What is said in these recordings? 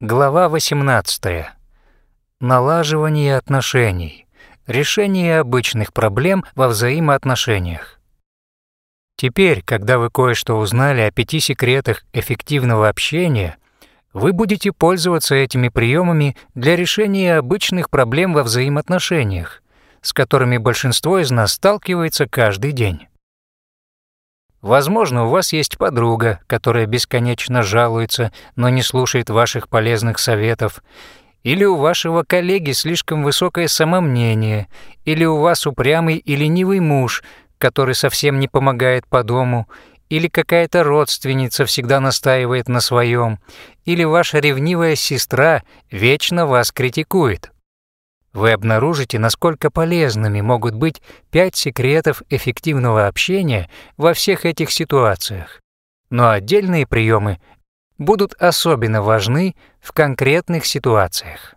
Глава 18. Налаживание отношений. Решение обычных проблем во взаимоотношениях. Теперь, когда вы кое-что узнали о пяти секретах эффективного общения, вы будете пользоваться этими приемами для решения обычных проблем во взаимоотношениях, с которыми большинство из нас сталкивается каждый день. Возможно, у вас есть подруга, которая бесконечно жалуется, но не слушает ваших полезных советов, или у вашего коллеги слишком высокое самомнение, или у вас упрямый и ленивый муж, который совсем не помогает по дому, или какая-то родственница всегда настаивает на своем, или ваша ревнивая сестра вечно вас критикует вы обнаружите, насколько полезными могут быть пять секретов эффективного общения во всех этих ситуациях. Но отдельные приемы будут особенно важны в конкретных ситуациях.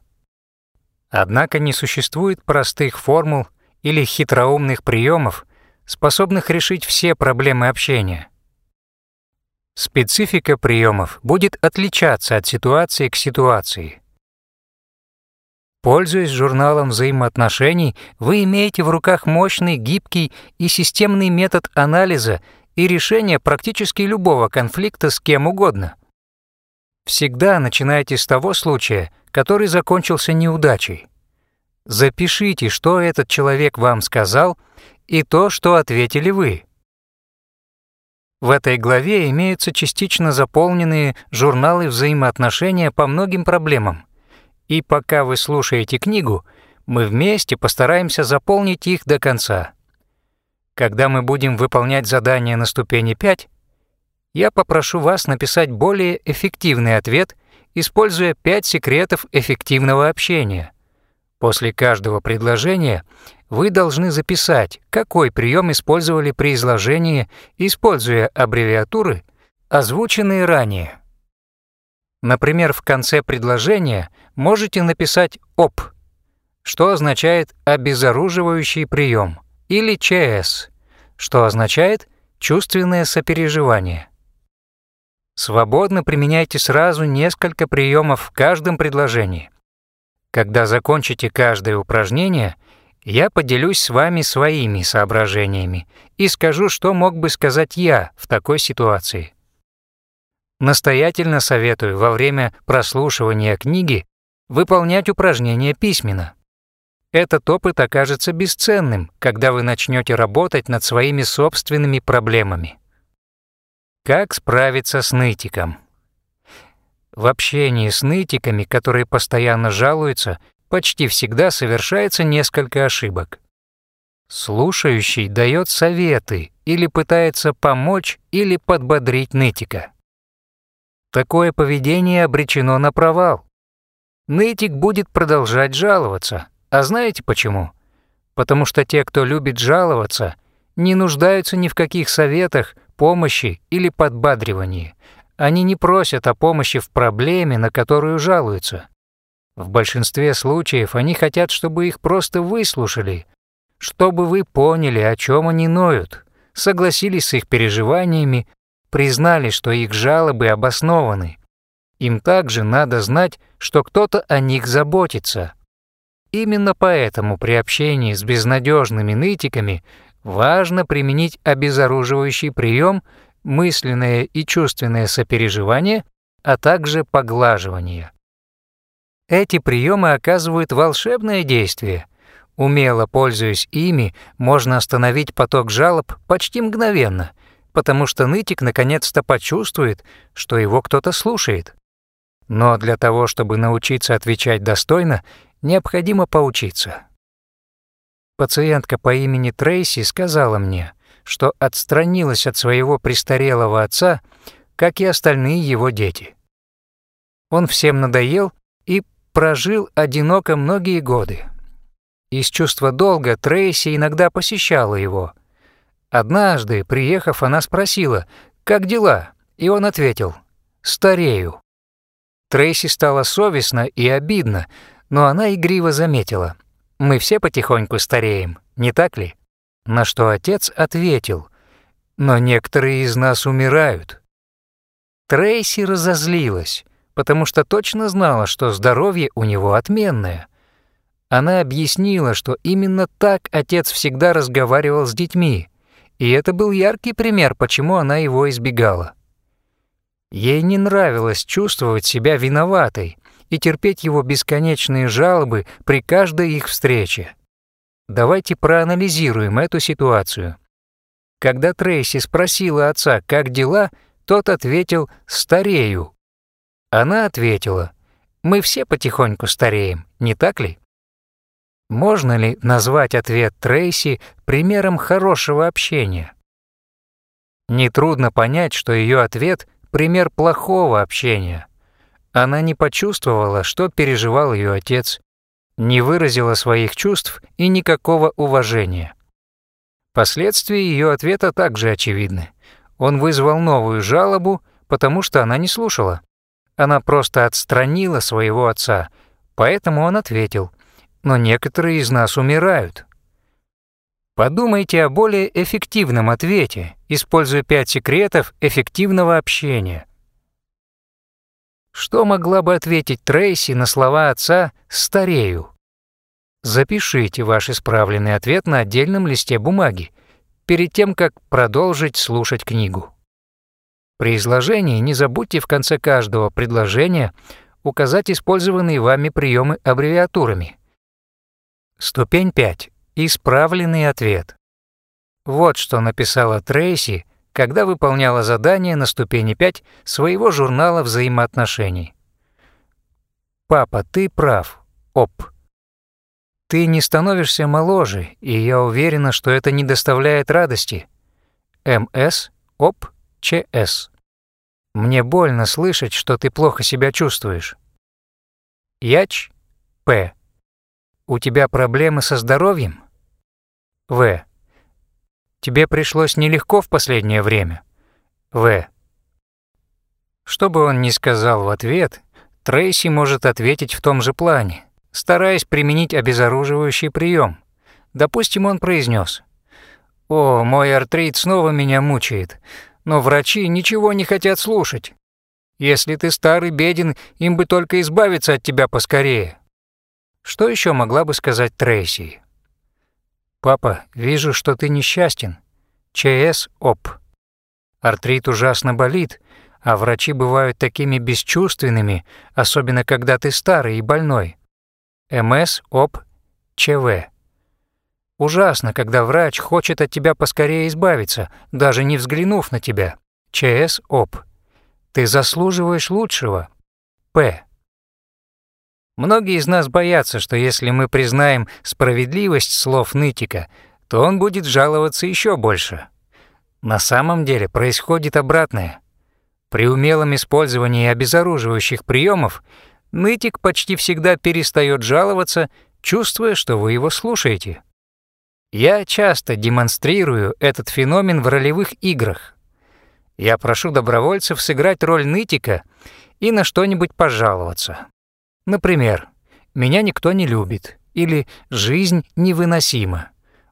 Однако не существует простых формул или хитроумных приемов, способных решить все проблемы общения. Специфика приемов будет отличаться от ситуации к ситуации. Пользуясь журналом взаимоотношений, вы имеете в руках мощный, гибкий и системный метод анализа и решения практически любого конфликта с кем угодно. Всегда начинайте с того случая, который закончился неудачей. Запишите, что этот человек вам сказал, и то, что ответили вы. В этой главе имеются частично заполненные журналы взаимоотношения по многим проблемам – и пока вы слушаете книгу, мы вместе постараемся заполнить их до конца. Когда мы будем выполнять задание на ступени 5, я попрошу вас написать более эффективный ответ, используя 5 секретов эффективного общения. После каждого предложения вы должны записать, какой прием использовали при изложении, используя аббревиатуры, озвученные ранее. Например, в конце предложения можете написать «ОП», что означает «обезоруживающий прием», или «ЧС», что означает «чувственное сопереживание». Свободно применяйте сразу несколько приемов в каждом предложении. Когда закончите каждое упражнение, я поделюсь с вами своими соображениями и скажу, что мог бы сказать я в такой ситуации. Настоятельно советую во время прослушивания книги выполнять упражнения письменно. Этот опыт окажется бесценным, когда вы начнете работать над своими собственными проблемами. Как справиться с нытиком? В общении с нытиками, которые постоянно жалуются, почти всегда совершается несколько ошибок. Слушающий дает советы или пытается помочь или подбодрить нытика. Такое поведение обречено на провал. Нытик будет продолжать жаловаться. А знаете почему? Потому что те, кто любит жаловаться, не нуждаются ни в каких советах, помощи или подбадривании. Они не просят о помощи в проблеме, на которую жалуются. В большинстве случаев они хотят, чтобы их просто выслушали, чтобы вы поняли, о чем они ноют, согласились с их переживаниями признали, что их жалобы обоснованы. Им также надо знать, что кто-то о них заботится. Именно поэтому при общении с безнадежными нытиками важно применить обезоруживающий прием, мысленное и чувственное сопереживание, а также поглаживание. Эти приемы оказывают волшебное действие. Умело пользуясь ими, можно остановить поток жалоб почти мгновенно – потому что нытик наконец-то почувствует, что его кто-то слушает. Но для того, чтобы научиться отвечать достойно, необходимо поучиться. Пациентка по имени Трейси сказала мне, что отстранилась от своего престарелого отца, как и остальные его дети. Он всем надоел и прожил одиноко многие годы. Из чувства долга Трейси иногда посещала его — Однажды, приехав, она спросила, «Как дела?» И он ответил, «Старею». Трейси стало совестно и обидно, но она игриво заметила, «Мы все потихоньку стареем, не так ли?» На что отец ответил, «Но некоторые из нас умирают». Трейси разозлилась. потому что точно знала, что здоровье у него отменное. Она объяснила, что именно так отец всегда разговаривал с детьми, и это был яркий пример, почему она его избегала. Ей не нравилось чувствовать себя виноватой и терпеть его бесконечные жалобы при каждой их встрече. Давайте проанализируем эту ситуацию. Когда Трейси спросила отца, как дела, тот ответил «старею». Она ответила «Мы все потихоньку стареем, не так ли?» Можно ли назвать ответ Трейси примером хорошего общения? Нетрудно понять, что ее ответ — пример плохого общения. Она не почувствовала, что переживал ее отец, не выразила своих чувств и никакого уважения. Последствия ее ответа также очевидны. Он вызвал новую жалобу, потому что она не слушала. Она просто отстранила своего отца, поэтому он ответил — но некоторые из нас умирают. Подумайте о более эффективном ответе, используя пять секретов эффективного общения. Что могла бы ответить Трейси на слова отца «старею»? Запишите ваш исправленный ответ на отдельном листе бумаги перед тем, как продолжить слушать книгу. При изложении не забудьте в конце каждого предложения указать использованные вами приемы аббревиатурами – Ступень 5. Исправленный ответ. Вот что написала Трейси, когда выполняла задание на ступени 5 своего журнала взаимоотношений. «Папа, ты прав. Оп. Ты не становишься моложе, и я уверена, что это не доставляет радости. МС, оп, ЧС. Мне больно слышать, что ты плохо себя чувствуешь. Яч, П. У тебя проблемы со здоровьем? В. Тебе пришлось нелегко в последнее время? В. Что бы он ни сказал в ответ, Трейси может ответить в том же плане, стараясь применить обезоруживающий прием. Допустим, он произнес: «О, мой артрит снова меня мучает, но врачи ничего не хотят слушать. Если ты старый беден, им бы только избавиться от тебя поскорее. Что еще могла бы сказать Трейси? «Папа, вижу, что ты несчастен. ЧС ОП. Артрит ужасно болит, а врачи бывают такими бесчувственными, особенно когда ты старый и больной. МС ОП ЧВ. Ужасно, когда врач хочет от тебя поскорее избавиться, даже не взглянув на тебя. ЧС ОП. Ты заслуживаешь лучшего. П. Многие из нас боятся, что если мы признаем справедливость слов нытика, то он будет жаловаться еще больше. На самом деле происходит обратное. При умелом использовании обезоруживающих приемов нытик почти всегда перестает жаловаться, чувствуя, что вы его слушаете. Я часто демонстрирую этот феномен в ролевых играх. Я прошу добровольцев сыграть роль нытика и на что-нибудь пожаловаться. Например, «Меня никто не любит» или «Жизнь невыносима».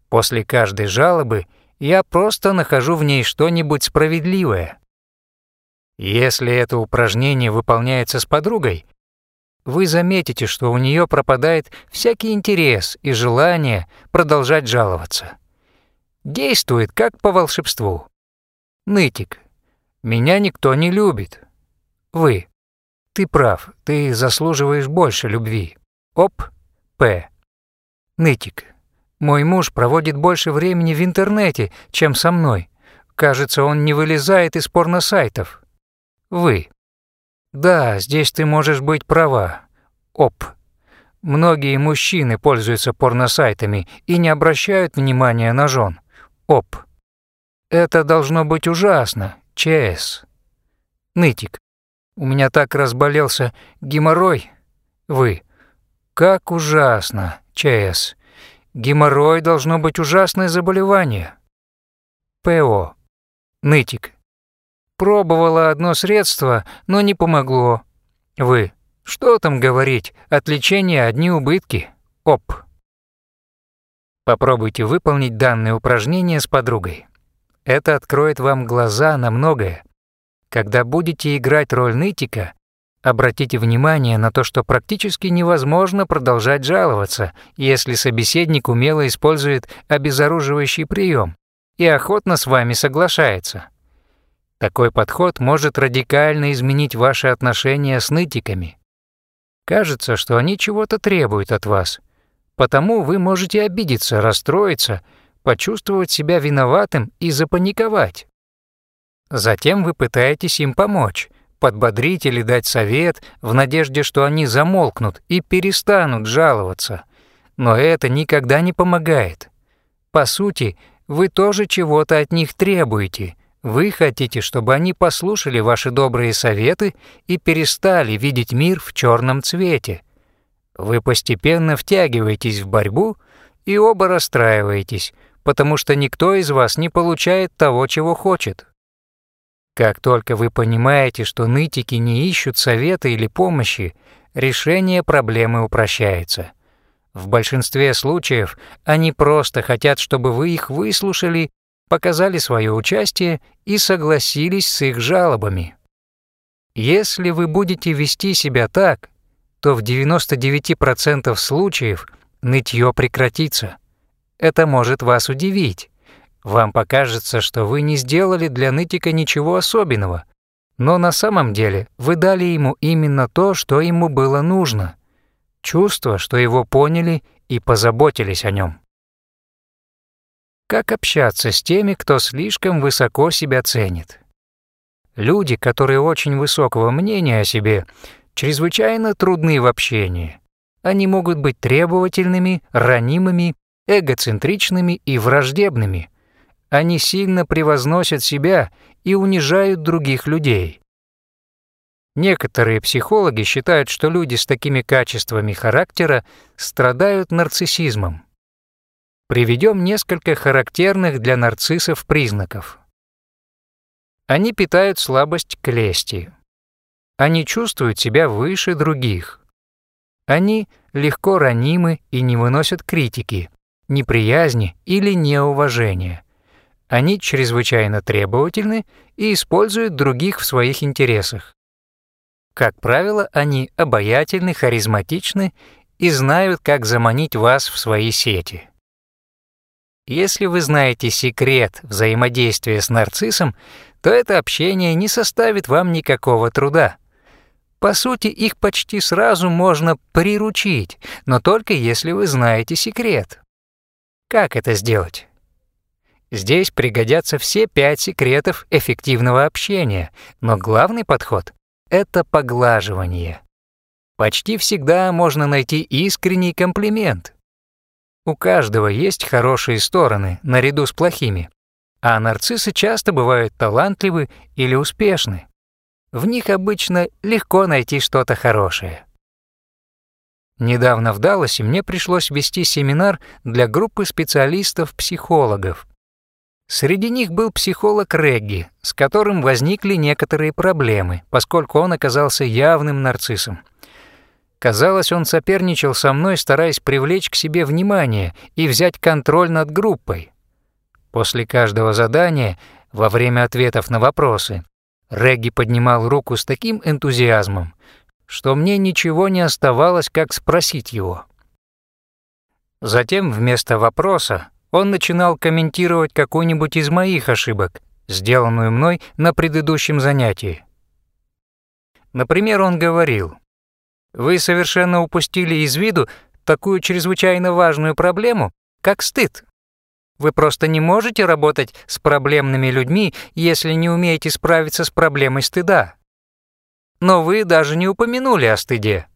После каждой жалобы я просто нахожу в ней что-нибудь справедливое. Если это упражнение выполняется с подругой, вы заметите, что у нее пропадает всякий интерес и желание продолжать жаловаться. Действует как по волшебству. Нытик. Меня никто не любит. Вы. Ты прав, ты заслуживаешь больше любви. Оп, П. Нытик. Мой муж проводит больше времени в интернете, чем со мной. Кажется, он не вылезает из порносайтов. Вы. Да, здесь ты можешь быть права. Оп. Многие мужчины пользуются порносайтами и не обращают внимания на жен. Оп. Это должно быть ужасно. ЧС. Нытик. У меня так разболелся геморрой. Вы. Как ужасно, ЧС. Геморрой должно быть ужасное заболевание. ПО. Нытик. Пробовала одно средство, но не помогло. Вы. Что там говорить, от лечения одни убытки. Оп. Попробуйте выполнить данное упражнение с подругой. Это откроет вам глаза на многое. Когда будете играть роль нытика, Обратите внимание на то, что практически невозможно продолжать жаловаться, если собеседник умело использует обезоруживающий прием и охотно с вами соглашается. Такой подход может радикально изменить ваши отношения с нытиками. Кажется, что они чего-то требуют от вас, потому вы можете обидеться, расстроиться, почувствовать себя виноватым и запаниковать. Затем вы пытаетесь им помочь, подбодрить или дать совет в надежде, что они замолкнут и перестанут жаловаться. Но это никогда не помогает. По сути, вы тоже чего-то от них требуете. Вы хотите, чтобы они послушали ваши добрые советы и перестали видеть мир в черном цвете. Вы постепенно втягиваетесь в борьбу и оба расстраиваетесь, потому что никто из вас не получает того, чего хочет. Как только вы понимаете, что нытики не ищут совета или помощи, решение проблемы упрощается. В большинстве случаев они просто хотят, чтобы вы их выслушали, показали свое участие и согласились с их жалобами. Если вы будете вести себя так, то в 99% случаев нытье прекратится. Это может вас удивить. Вам покажется, что вы не сделали для нытика ничего особенного, но на самом деле вы дали ему именно то, что ему было нужно. Чувство, что его поняли и позаботились о нем. Как общаться с теми, кто слишком высоко себя ценит? Люди, которые очень высокого мнения о себе, чрезвычайно трудны в общении. Они могут быть требовательными, ранимыми, эгоцентричными и враждебными – они сильно превозносят себя и унижают других людей. Некоторые психологи считают, что люди с такими качествами характера страдают нарциссизмом. Приведем несколько характерных для нарциссов признаков. Они питают слабость к лести. Они чувствуют себя выше других. Они легко ранимы и не выносят критики, неприязни или неуважения. Они чрезвычайно требовательны и используют других в своих интересах. Как правило, они обаятельны, харизматичны и знают, как заманить вас в свои сети. Если вы знаете секрет взаимодействия с нарциссом, то это общение не составит вам никакого труда. По сути, их почти сразу можно приручить, но только если вы знаете секрет. Как это сделать? Здесь пригодятся все пять секретов эффективного общения, но главный подход — это поглаживание. Почти всегда можно найти искренний комплимент. У каждого есть хорошие стороны, наряду с плохими, а нарциссы часто бывают талантливы или успешны. В них обычно легко найти что-то хорошее. Недавно в Далласе мне пришлось вести семинар для группы специалистов-психологов. Среди них был психолог Регги, с которым возникли некоторые проблемы, поскольку он оказался явным нарциссом. Казалось, он соперничал со мной, стараясь привлечь к себе внимание и взять контроль над группой. После каждого задания, во время ответов на вопросы, Регги поднимал руку с таким энтузиазмом, что мне ничего не оставалось, как спросить его. Затем вместо вопроса он начинал комментировать какую-нибудь из моих ошибок, сделанную мной на предыдущем занятии. Например, он говорил, «Вы совершенно упустили из виду такую чрезвычайно важную проблему, как стыд. Вы просто не можете работать с проблемными людьми, если не умеете справиться с проблемой стыда. Но вы даже не упомянули о стыде».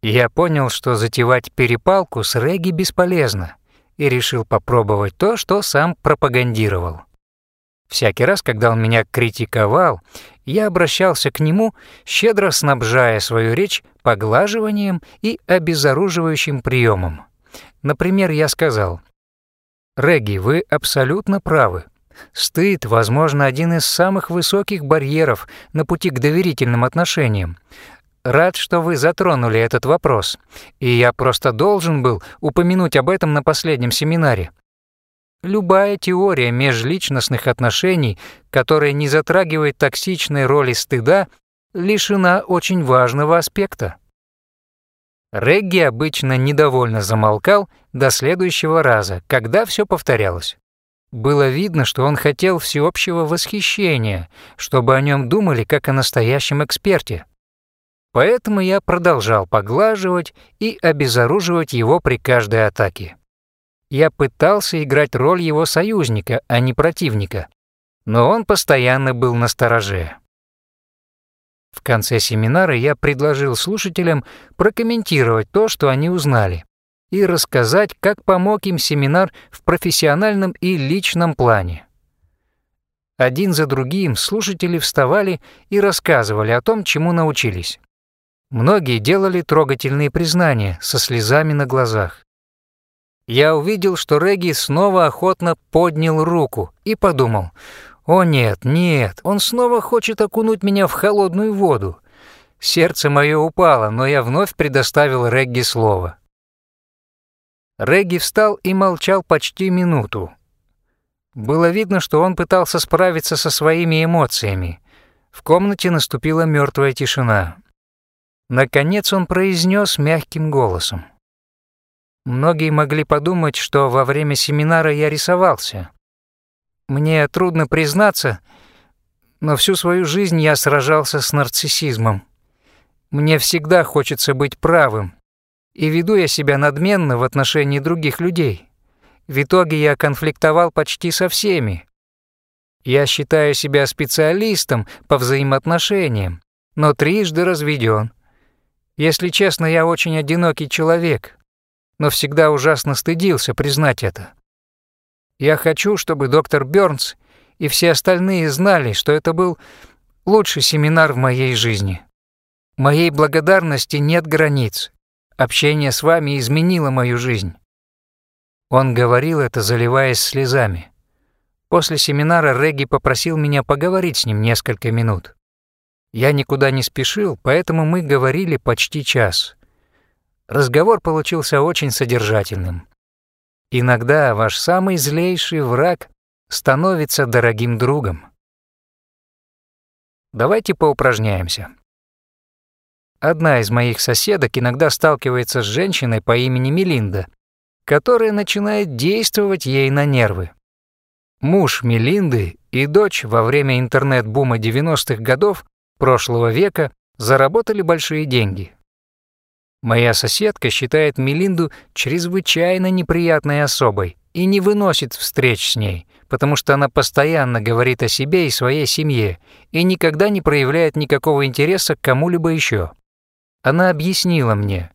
Я понял, что затевать перепалку с Регги бесполезно и решил попробовать то, что сам пропагандировал. Всякий раз, когда он меня критиковал, я обращался к нему, щедро снабжая свою речь поглаживанием и обезоруживающим приемом. Например, я сказал, «Регги, вы абсолютно правы. Стыд, возможно, один из самых высоких барьеров на пути к доверительным отношениям. Рад, что вы затронули этот вопрос, и я просто должен был упомянуть об этом на последнем семинаре. Любая теория межличностных отношений, которая не затрагивает токсичной роли стыда, лишена очень важного аспекта. Регги обычно недовольно замолкал до следующего раза, когда все повторялось. Было видно, что он хотел всеобщего восхищения, чтобы о нем думали как о настоящем эксперте. Поэтому я продолжал поглаживать и обезоруживать его при каждой атаке. Я пытался играть роль его союзника, а не противника, но он постоянно был на стороже. В конце семинара я предложил слушателям прокомментировать то, что они узнали, и рассказать, как помог им семинар в профессиональном и личном плане. Один за другим слушатели вставали и рассказывали о том, чему научились. Многие делали трогательные признания со слезами на глазах. Я увидел, что Регги снова охотно поднял руку и подумал, «О нет, нет, он снова хочет окунуть меня в холодную воду». Сердце мое упало, но я вновь предоставил Регги слово. Регги встал и молчал почти минуту. Было видно, что он пытался справиться со своими эмоциями. В комнате наступила мертвая тишина. Наконец он произнес мягким голосом. Многие могли подумать, что во время семинара я рисовался. Мне трудно признаться, но всю свою жизнь я сражался с нарциссизмом. Мне всегда хочется быть правым, и веду я себя надменно в отношении других людей. В итоге я конфликтовал почти со всеми. Я считаю себя специалистом по взаимоотношениям, но трижды разведен. Если честно, я очень одинокий человек, но всегда ужасно стыдился признать это. Я хочу, чтобы доктор Бёрнс и все остальные знали, что это был лучший семинар в моей жизни. Моей благодарности нет границ. Общение с вами изменило мою жизнь. Он говорил это, заливаясь слезами. После семинара Регги попросил меня поговорить с ним несколько минут. Я никуда не спешил, поэтому мы говорили почти час. Разговор получился очень содержательным. Иногда ваш самый злейший враг становится дорогим другом. Давайте поупражняемся. Одна из моих соседок иногда сталкивается с женщиной по имени Мелинда, которая начинает действовать ей на нервы. Муж Мелинды и дочь во время интернет-бума 90-х годов прошлого века заработали большие деньги. Моя соседка считает Мелинду чрезвычайно неприятной особой и не выносит встреч с ней, потому что она постоянно говорит о себе и своей семье и никогда не проявляет никакого интереса к кому-либо еще. Она объяснила мне,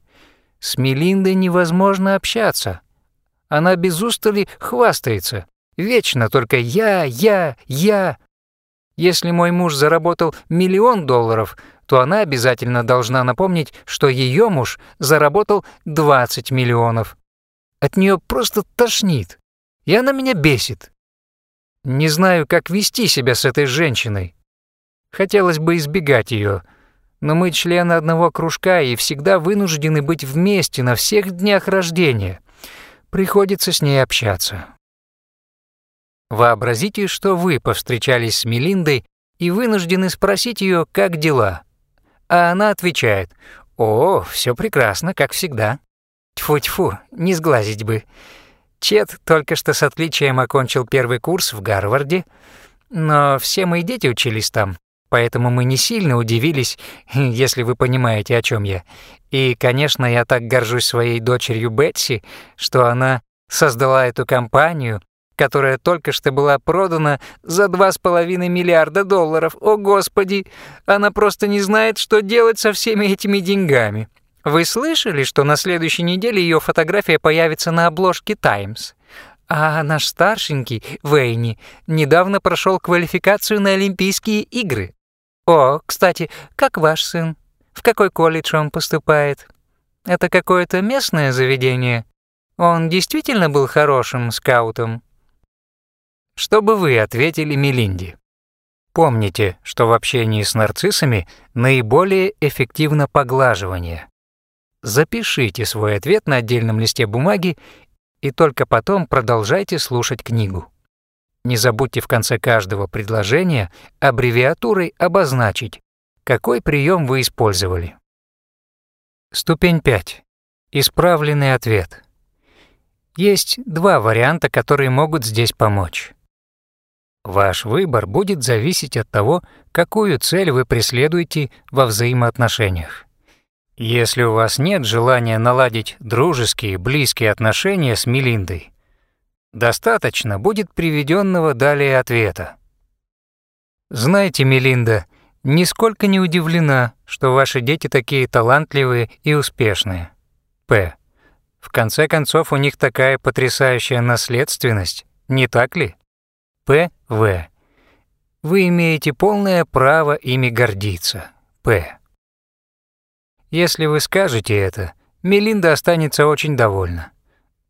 с Мелиндой невозможно общаться. Она без устали хвастается, вечно только «я, я, я». Если мой муж заработал миллион долларов, то она обязательно должна напомнить, что ее муж заработал 20 миллионов. От нее просто тошнит, и она меня бесит. Не знаю, как вести себя с этой женщиной. Хотелось бы избегать ее, но мы члены одного кружка и всегда вынуждены быть вместе на всех днях рождения. Приходится с ней общаться. Вообразите, что вы повстречались с Мелиндой и вынуждены спросить ее, как дела. А она отвечает, «О, все прекрасно, как всегда». Тьфу-тьфу, не сглазить бы. Чет только что с отличием окончил первый курс в Гарварде, но все мои дети учились там, поэтому мы не сильно удивились, если вы понимаете, о чем я. И, конечно, я так горжусь своей дочерью Бетси, что она создала эту компанию, которая только что была продана за 2,5 миллиарда долларов. О, Господи! Она просто не знает, что делать со всеми этими деньгами. Вы слышали, что на следующей неделе ее фотография появится на обложке «Таймс»? А наш старшенький, Вейни, недавно прошел квалификацию на Олимпийские игры. О, кстати, как ваш сын? В какой колледж он поступает? Это какое-то местное заведение? Он действительно был хорошим скаутом? Что бы вы ответили Мелинде? Помните, что в общении с нарциссами наиболее эффективно поглаживание. Запишите свой ответ на отдельном листе бумаги и только потом продолжайте слушать книгу. Не забудьте в конце каждого предложения аббревиатурой обозначить, какой прием вы использовали. Ступень 5. Исправленный ответ. Есть два варианта, которые могут здесь помочь. Ваш выбор будет зависеть от того, какую цель вы преследуете во взаимоотношениях. Если у вас нет желания наладить дружеские, близкие отношения с Мелиндой, достаточно будет приведенного далее ответа. Знаете, Мелинда, нисколько не удивлена, что ваши дети такие талантливые и успешные. П. В конце концов, у них такая потрясающая наследственность, не так ли? П. В. Вы имеете полное право ими гордиться. П. Если вы скажете это, Мелинда останется очень довольна.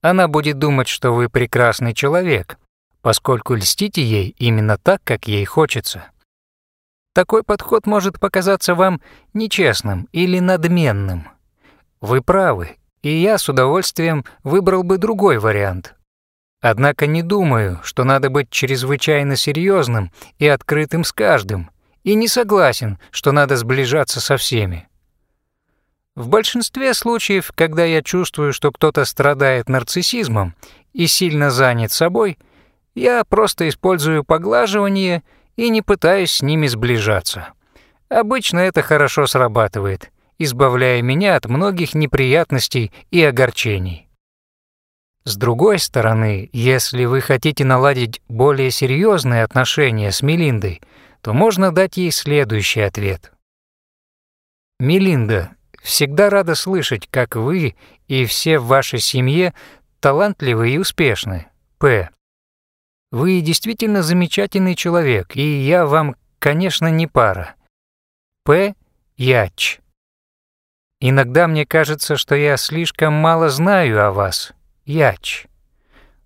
Она будет думать, что вы прекрасный человек, поскольку льстите ей именно так, как ей хочется. Такой подход может показаться вам нечестным или надменным. Вы правы, и я с удовольствием выбрал бы другой вариант. Однако не думаю, что надо быть чрезвычайно серьезным и открытым с каждым, и не согласен, что надо сближаться со всеми. В большинстве случаев, когда я чувствую, что кто-то страдает нарциссизмом и сильно занят собой, я просто использую поглаживание и не пытаюсь с ними сближаться. Обычно это хорошо срабатывает, избавляя меня от многих неприятностей и огорчений. С другой стороны, если вы хотите наладить более серьезные отношения с Мелиндой, то можно дать ей следующий ответ. Мелинда, Всегда рада слышать, как вы и все в вашей семье талантливы и успешны. П. Вы действительно замечательный человек, и я вам, конечно, не пара. П. Яч. Иногда мне кажется, что я слишком мало знаю о вас. Яч.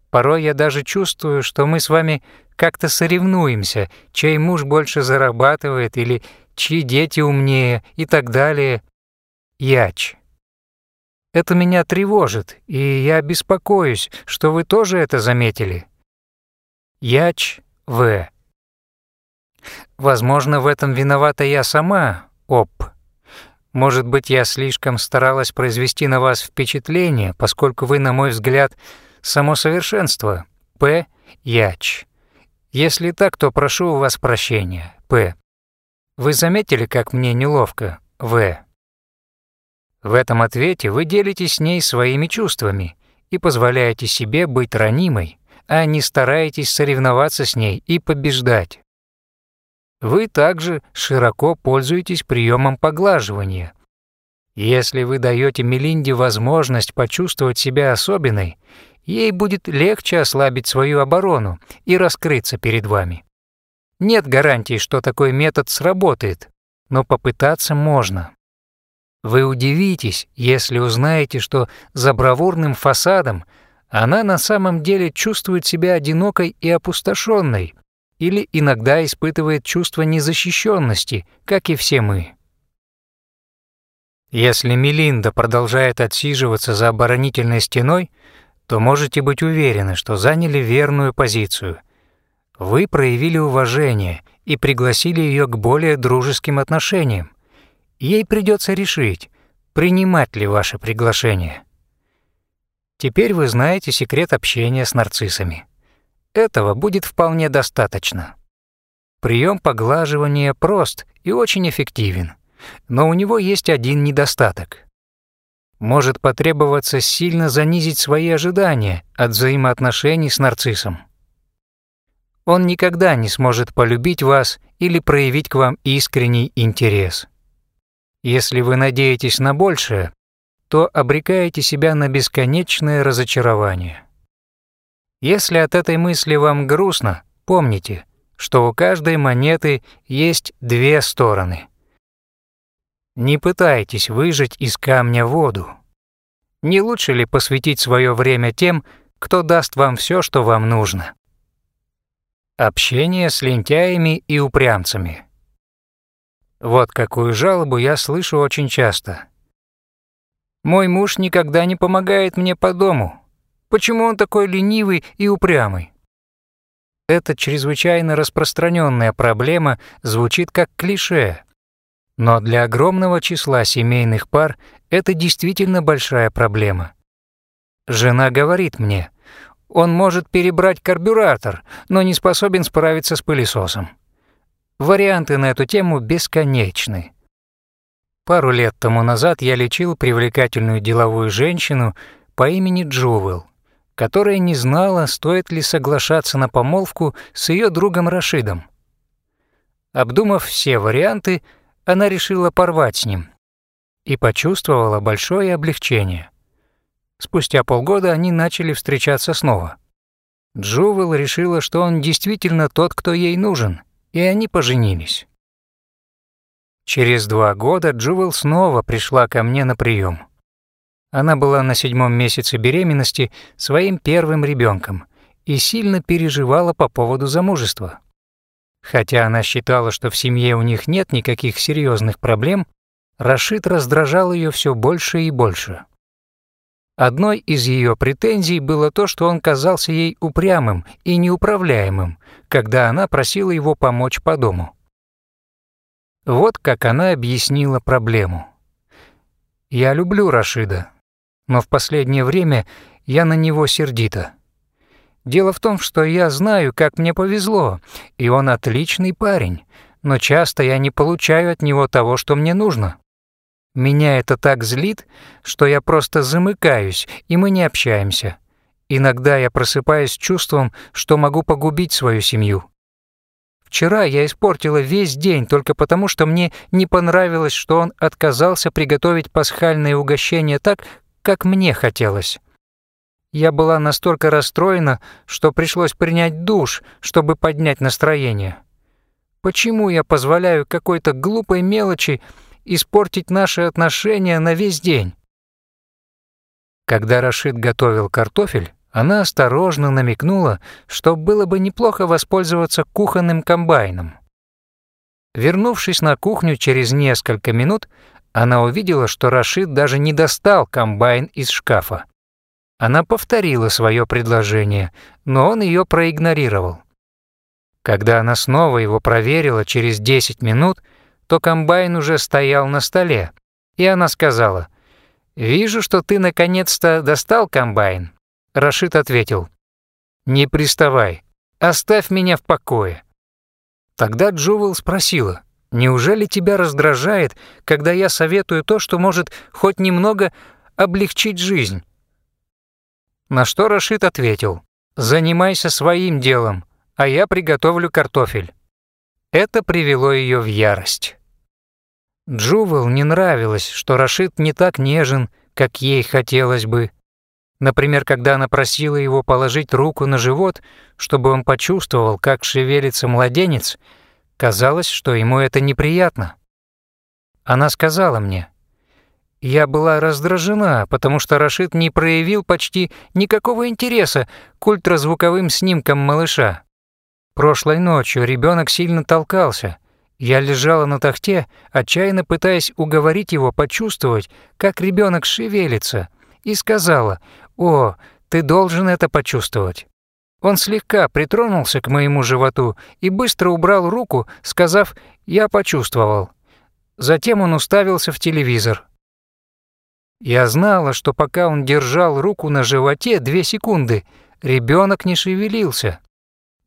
Порой я даже чувствую, что мы с вами как-то соревнуемся, чей муж больше зарабатывает или чьи дети умнее и так далее. Яч. Это меня тревожит, и я беспокоюсь, что вы тоже это заметили. Яч В. Возможно, в этом виновата я сама, Оп. Может быть, я слишком старалась произвести на вас впечатление, поскольку вы, на мой взгляд, само совершенство. П. Яч. Если так, то прошу у вас прощения. П. Вы заметили, как мне неловко? В. В этом ответе вы делитесь с ней своими чувствами и позволяете себе быть ранимой, а не стараетесь соревноваться с ней и побеждать. Вы также широко пользуетесь приемом поглаживания. Если вы даете Мелинде возможность почувствовать себя особенной, ей будет легче ослабить свою оборону и раскрыться перед вами. Нет гарантии, что такой метод сработает, но попытаться можно. Вы удивитесь, если узнаете, что за бравурным фасадом она на самом деле чувствует себя одинокой и опустошенной, или иногда испытывает чувство незащищенности, как и все мы. Если Мелинда продолжает отсиживаться за оборонительной стеной, то можете быть уверены, что заняли верную позицию. Вы проявили уважение и пригласили ее к более дружеским отношениям. Ей придется решить, принимать ли ваше приглашение. Теперь вы знаете секрет общения с нарциссами. Этого будет вполне достаточно. Прием поглаживания прост и очень эффективен, но у него есть один недостаток. Может потребоваться сильно занизить свои ожидания от взаимоотношений с нарциссом. Он никогда не сможет полюбить вас или проявить к вам искренний интерес. Если вы надеетесь на большее, то обрекаете себя на бесконечное разочарование. Если от этой мысли вам грустно, помните, что у каждой монеты есть две стороны. Не пытайтесь выжать из камня воду. Не лучше ли посвятить свое время тем, кто даст вам все, что вам нужно? Общение с лентяями и упрямцами – вот какую жалобу я слышу очень часто. Мой муж никогда не помогает мне по дому. Почему он такой ленивый и упрямый? Эта чрезвычайно распространенная проблема звучит как клише. Но для огромного числа семейных пар это действительно большая проблема. Жена говорит мне, он может перебрать карбюратор, но не способен справиться с пылесосом. Варианты на эту тему бесконечны. Пару лет тому назад я лечил привлекательную деловую женщину по имени Джувел, которая не знала, стоит ли соглашаться на помолвку с ее другом Рашидом. Обдумав все варианты, она решила порвать с ним и почувствовала большое облегчение. Спустя полгода они начали встречаться снова. Джувел решила, что он действительно тот, кто ей нужен, и они поженились. Через два года Джувел снова пришла ко мне на прием. Она была на седьмом месяце беременности своим первым ребенком и сильно переживала по поводу замужества. Хотя она считала, что в семье у них нет никаких серьезных проблем, Рашид раздражал ее все больше и больше. Одной из ее претензий было то, что он казался ей упрямым и неуправляемым, когда она просила его помочь по дому. Вот как она объяснила проблему. «Я люблю Рашида, но в последнее время я на него сердита. Дело в том, что я знаю, как мне повезло, и он отличный парень, но часто я не получаю от него того, что мне нужно. Меня это так злит, что я просто замыкаюсь, и мы не общаемся. Иногда я просыпаюсь с чувством, что могу погубить свою семью. Вчера я испортила весь день только потому, что мне не понравилось, что он отказался приготовить пасхальное угощение так, как мне хотелось. Я была настолько расстроена, что пришлось принять душ, чтобы поднять настроение. Почему я позволяю какой-то глупой мелочи испортить наши отношения на весь день? Когда Рашид готовил картофель, она осторожно намекнула, что было бы неплохо воспользоваться кухонным комбайном. Вернувшись на кухню через несколько минут, она увидела, что Рашид даже не достал комбайн из шкафа. Она повторила свое предложение, но он ее проигнорировал. Когда она снова его проверила через 10 минут, то комбайн уже стоял на столе, и она сказала, «Вижу, что ты наконец-то достал комбайн». Рашид ответил, «Не приставай, оставь меня в покое». Тогда Джувел спросила, «Неужели тебя раздражает, когда я советую то, что может хоть немного облегчить жизнь?» На что Рашид ответил, «Занимайся своим делом, а я приготовлю картофель». Это привело ее в ярость. Джувел не нравилось, что Рашид не так нежен, как ей хотелось бы. Например, когда она просила его положить руку на живот, чтобы он почувствовал, как шевелится младенец, казалось, что ему это неприятно. Она сказала мне, я была раздражена, потому что Рашид не проявил почти никакого интереса к ультразвуковым снимкам малыша. Прошлой ночью ребенок сильно толкался. Я лежала на тахте, отчаянно пытаясь уговорить его почувствовать, как ребенок шевелится, и сказала, «О, ты должен это почувствовать». Он слегка притронулся к моему животу и быстро убрал руку, сказав «Я почувствовал». Затем он уставился в телевизор. Я знала, что пока он держал руку на животе две секунды, ребенок не шевелился.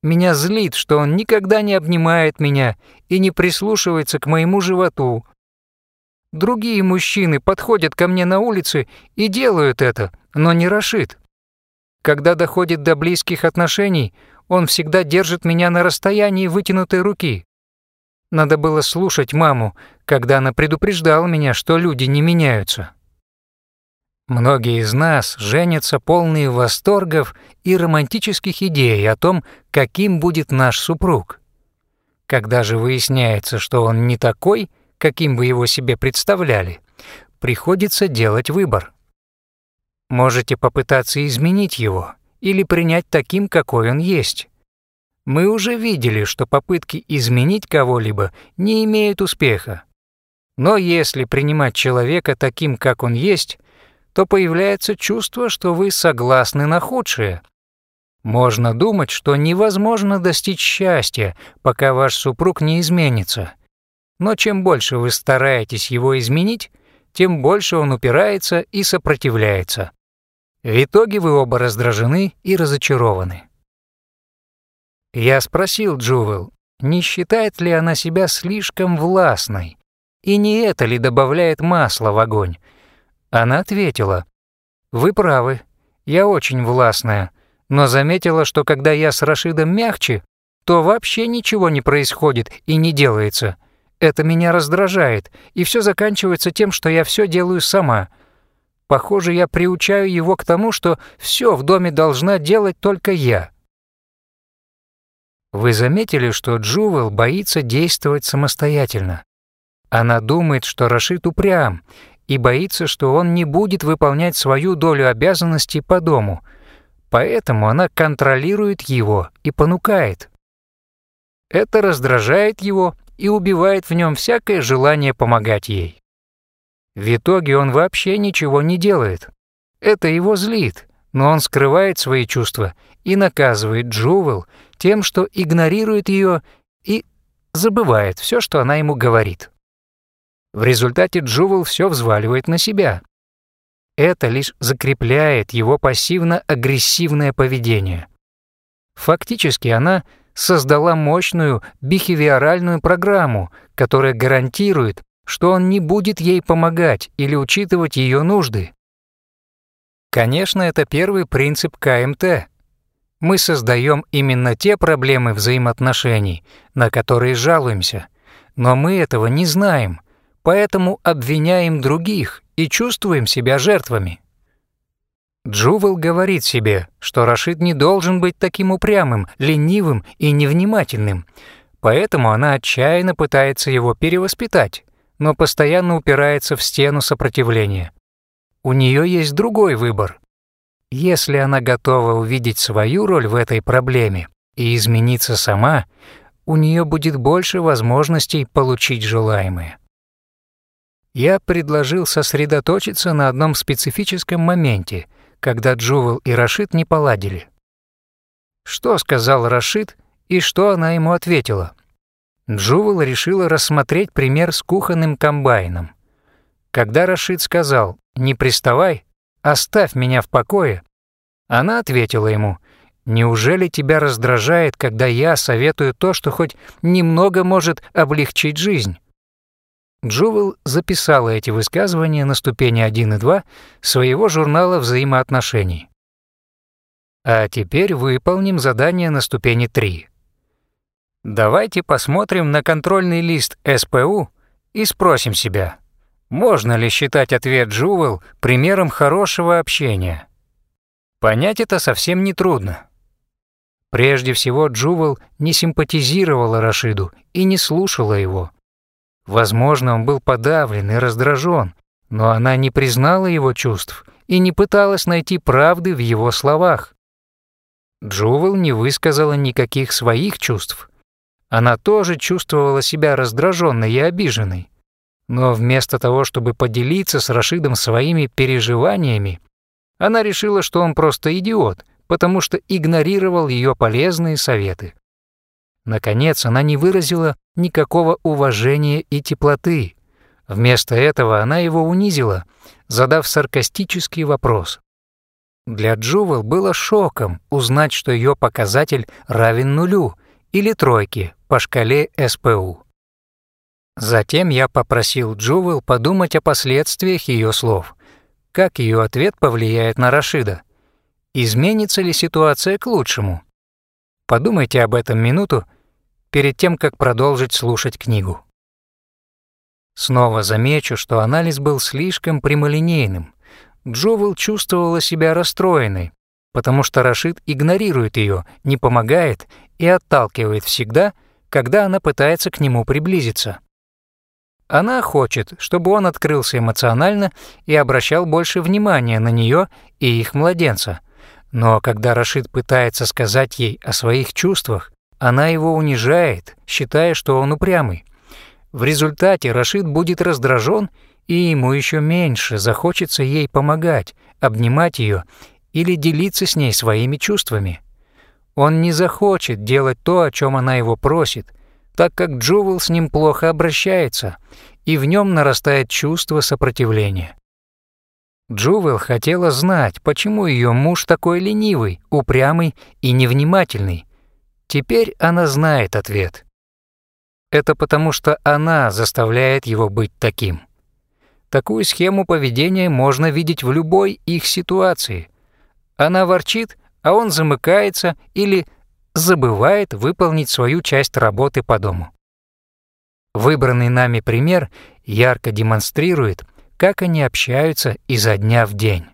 Меня злит, что он никогда не обнимает меня и не прислушивается к моему животу. Другие мужчины подходят ко мне на улице и делают это, но не Рашид. Когда доходит до близких отношений, он всегда держит меня на расстоянии вытянутой руки. Надо было слушать маму, когда она предупреждала меня, что люди не меняются. Многие из нас женятся полные восторгов и романтических идей о том, каким будет наш супруг. Когда же выясняется, что он не такой, каким вы его себе представляли, приходится делать выбор. Можете попытаться изменить его или принять таким, какой он есть. Мы уже видели, что попытки изменить кого-либо не имеют успеха. Но если принимать человека таким, как он есть, то появляется чувство, что вы согласны на худшее. Можно думать, что невозможно достичь счастья, пока ваш супруг не изменится. Но чем больше вы стараетесь его изменить, тем больше он упирается и сопротивляется. В итоге вы оба раздражены и разочарованы. Я спросил Джувел, не считает ли она себя слишком властной, и не это ли добавляет масла в огонь. Она ответила, «Вы правы, я очень властная, но заметила, что когда я с Рашидом мягче, то вообще ничего не происходит и не делается. Это меня раздражает, и все заканчивается тем, что я все делаю сама. Похоже, я приучаю его к тому, что все в доме должна делать только я. Вы заметили, что Джувел боится действовать самостоятельно. Она думает, что Рашид упрям, и боится, что он не будет выполнять свою долю обязанностей по дому, поэтому она контролирует его и понукает. Это раздражает его и убивает в нем всякое желание помогать ей. В итоге он вообще ничего не делает. Это его злит, но он скрывает свои чувства и наказывает Джувел тем, что игнорирует ее и забывает все, что она ему говорит. В результате Джувел все взваливает на себя. Это лишь закрепляет его пассивно-агрессивное поведение. Фактически она создала мощную бихевиоральную программу, которая гарантирует, что он не будет ей помогать или учитывать ее нужды. Конечно, это первый принцип КМТ. Мы создаем именно те проблемы взаимоотношений, на которые жалуемся, но мы этого не знаем, поэтому обвиняем других и чувствуем себя жертвами. Джувел говорит себе, что Рашид не должен быть таким упрямым, ленивым и невнимательным, поэтому она отчаянно пытается его перевоспитать, но постоянно упирается в стену сопротивления. У нее есть другой выбор. Если она готова увидеть свою роль в этой проблеме и измениться сама, у нее будет больше возможностей получить желаемое. Я предложил сосредоточиться на одном специфическом моменте — когда Джувел и Рашид не поладили. Что сказал Рашид и что она ему ответила? Джувел решила рассмотреть пример с кухонным комбайном. Когда Рашид сказал «не приставай, оставь меня в покое», она ответила ему «Неужели тебя раздражает, когда я советую то, что хоть немного может облегчить жизнь?» Джувел записала эти высказывания на ступени 1 и 2 своего журнала взаимоотношений. А теперь выполним задание на ступени 3. Давайте посмотрим на контрольный лист СПУ и спросим себя, можно ли считать ответ Джувел примером хорошего общения. Понять это совсем не трудно. Прежде всего, Джувел не симпатизировала Рашиду и не слушала его. Возможно, он был подавлен и раздражен, но она не признала его чувств и не пыталась найти правды в его словах. Джувел не высказала никаких своих чувств. Она тоже чувствовала себя раздраженной и обиженной. Но вместо того, чтобы поделиться с Рашидом своими переживаниями, она решила, что он просто идиот, потому что игнорировал ее полезные советы. Наконец, она не выразила никакого уважения и теплоты. Вместо этого она его унизила, задав саркастический вопрос. Для Джувел было шоком узнать, что ее показатель равен нулю или тройке по шкале СПУ. Затем я попросил Джувел подумать о последствиях ее слов. Как ее ответ повлияет на Рашида? Изменится ли ситуация к лучшему? Подумайте об этом минуту перед тем, как продолжить слушать книгу. Снова замечу, что анализ был слишком прямолинейным. Джовел чувствовала себя расстроенной, потому что Рашид игнорирует ее, не помогает и отталкивает всегда, когда она пытается к нему приблизиться. Она хочет, чтобы он открылся эмоционально и обращал больше внимания на нее и их младенца. Но когда Рашид пытается сказать ей о своих чувствах, она его унижает, считая, что он упрямый. В результате Рашид будет раздражен, и ему еще меньше захочется ей помогать, обнимать ее или делиться с ней своими чувствами. Он не захочет делать то, о чем она его просит, так как Джувел с ним плохо обращается, и в нем нарастает чувство сопротивления. Джувел хотела знать, почему ее муж такой ленивый, упрямый и невнимательный. Теперь она знает ответ. Это потому, что она заставляет его быть таким. Такую схему поведения можно видеть в любой их ситуации. Она ворчит, а он замыкается или забывает выполнить свою часть работы по дому. Выбранный нами пример ярко демонстрирует, как они общаются изо дня в день.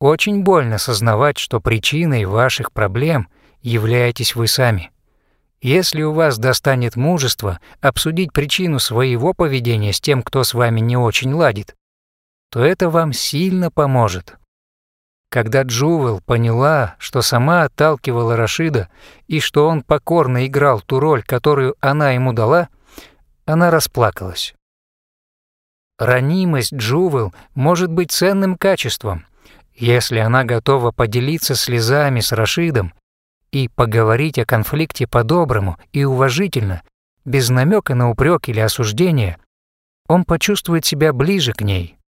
Очень больно сознавать, что причиной ваших проблем являетесь вы сами. Если у вас достанет мужества обсудить причину своего поведения с тем, кто с вами не очень ладит, то это вам сильно поможет. Когда Джувел поняла, что сама отталкивала Рашида и что он покорно играл ту роль, которую она ему дала, она расплакалась. Ранимость Джувел может быть ценным качеством, если она готова поделиться слезами с Рашидом и поговорить о конфликте по-доброму и уважительно, без намека на упрек или осуждение, он почувствует себя ближе к ней.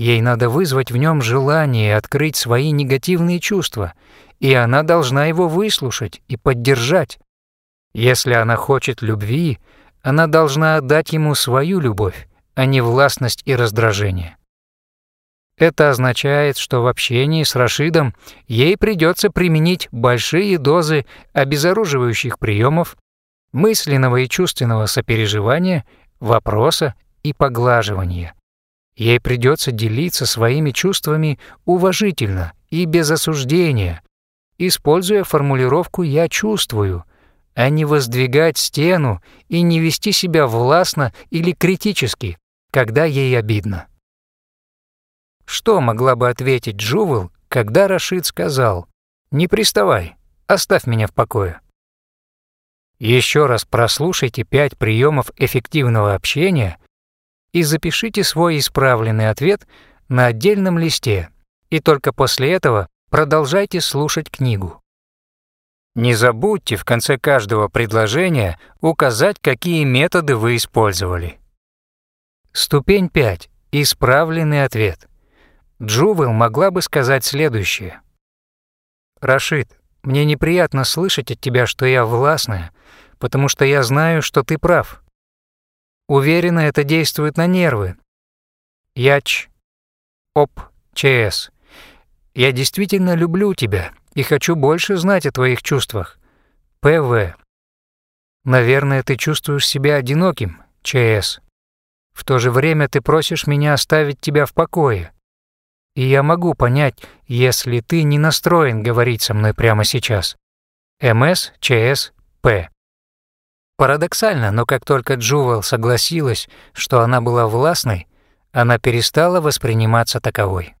Ей надо вызвать в нем желание открыть свои негативные чувства, и она должна его выслушать и поддержать. Если она хочет любви, она должна отдать ему свою любовь, а не властность и раздражение. Это означает, что в общении с Рашидом ей придется применить большие дозы обезоруживающих приемов, мысленного и чувственного сопереживания, вопроса и поглаживания. Ей придется делиться своими чувствами уважительно и без осуждения, используя формулировку «я чувствую», а не воздвигать стену и не вести себя властно или критически, когда ей обидно. Что могла бы ответить Джувел, когда Рашид сказал «Не приставай, оставь меня в покое»? Еще раз прослушайте пять приемов эффективного общения и запишите свой исправленный ответ на отдельном листе, и только после этого продолжайте слушать книгу. Не забудьте в конце каждого предложения указать, какие методы вы использовали. Ступень 5. Исправленный ответ. Джувел могла бы сказать следующее. «Рашид, мне неприятно слышать от тебя, что я властная, потому что я знаю, что ты прав. Уверена, это действует на нервы. Яч. Оп. ЧС. Я действительно люблю тебя и хочу больше знать о твоих чувствах. ПВ. Наверное, ты чувствуешь себя одиноким. ЧС. В то же время ты просишь меня оставить тебя в покое. И я могу понять, если ты не настроен говорить со мной прямо сейчас. МС, ЧС, П. Парадоксально, но как только Джувел согласилась, что она была властной, она перестала восприниматься таковой.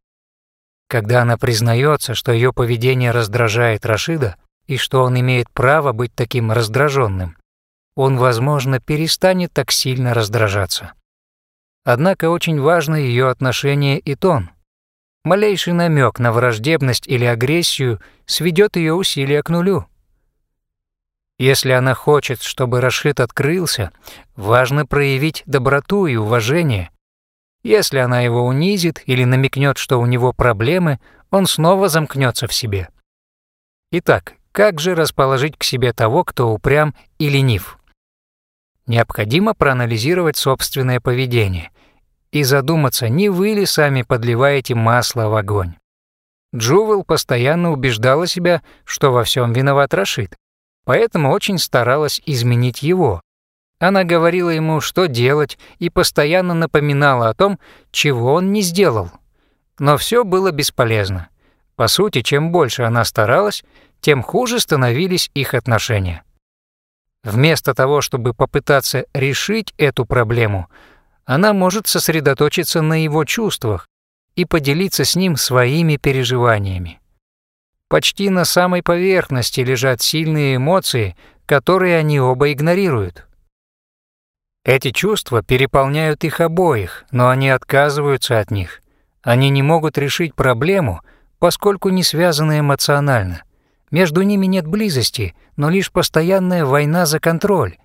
Когда она признается, что ее поведение раздражает Рашида и что он имеет право быть таким раздраженным, он, возможно, перестанет так сильно раздражаться. Однако очень важно ее отношение и тон. Малейший намек на враждебность или агрессию сведет ее усилия к нулю. Если она хочет, чтобы Рашид открылся, важно проявить доброту и уважение. Если она его унизит или намекнет, что у него проблемы, он снова замкнется в себе. Итак, как же расположить к себе того, кто упрям и ленив? Необходимо проанализировать собственное поведение и задуматься, не вы ли сами подливаете масло в огонь. Джувел постоянно убеждала себя, что во всем виноват Рашид, поэтому очень старалась изменить его. Она говорила ему, что делать, и постоянно напоминала о том, чего он не сделал. Но все было бесполезно. По сути, чем больше она старалась, тем хуже становились их отношения. Вместо того, чтобы попытаться решить эту проблему, она может сосредоточиться на его чувствах и поделиться с ним своими переживаниями. Почти на самой поверхности лежат сильные эмоции, которые они оба игнорируют. Эти чувства переполняют их обоих, но они отказываются от них. Они не могут решить проблему, поскольку не связаны эмоционально. Между ними нет близости, но лишь постоянная война за контроль.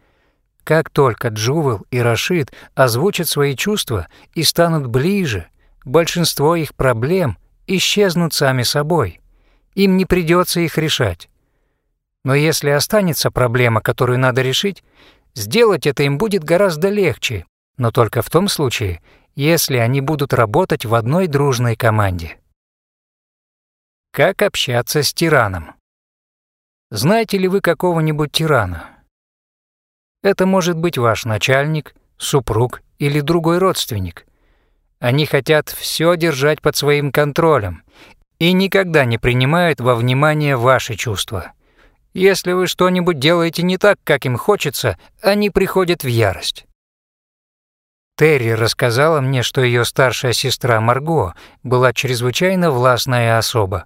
Как только Джувел и Рашид озвучат свои чувства и станут ближе, большинство их проблем исчезнут сами собой. Им не придется их решать. Но если останется проблема, которую надо решить, сделать это им будет гораздо легче, но только в том случае, если они будут работать в одной дружной команде. Как общаться с тираном? Знаете ли вы какого-нибудь тирана? Это может быть ваш начальник, супруг или другой родственник. Они хотят все держать под своим контролем и никогда не принимают во внимание ваши чувства. Если вы что-нибудь делаете не так, как им хочется, они приходят в ярость. Терри рассказала мне, что ее старшая сестра Марго была чрезвычайно властная особа.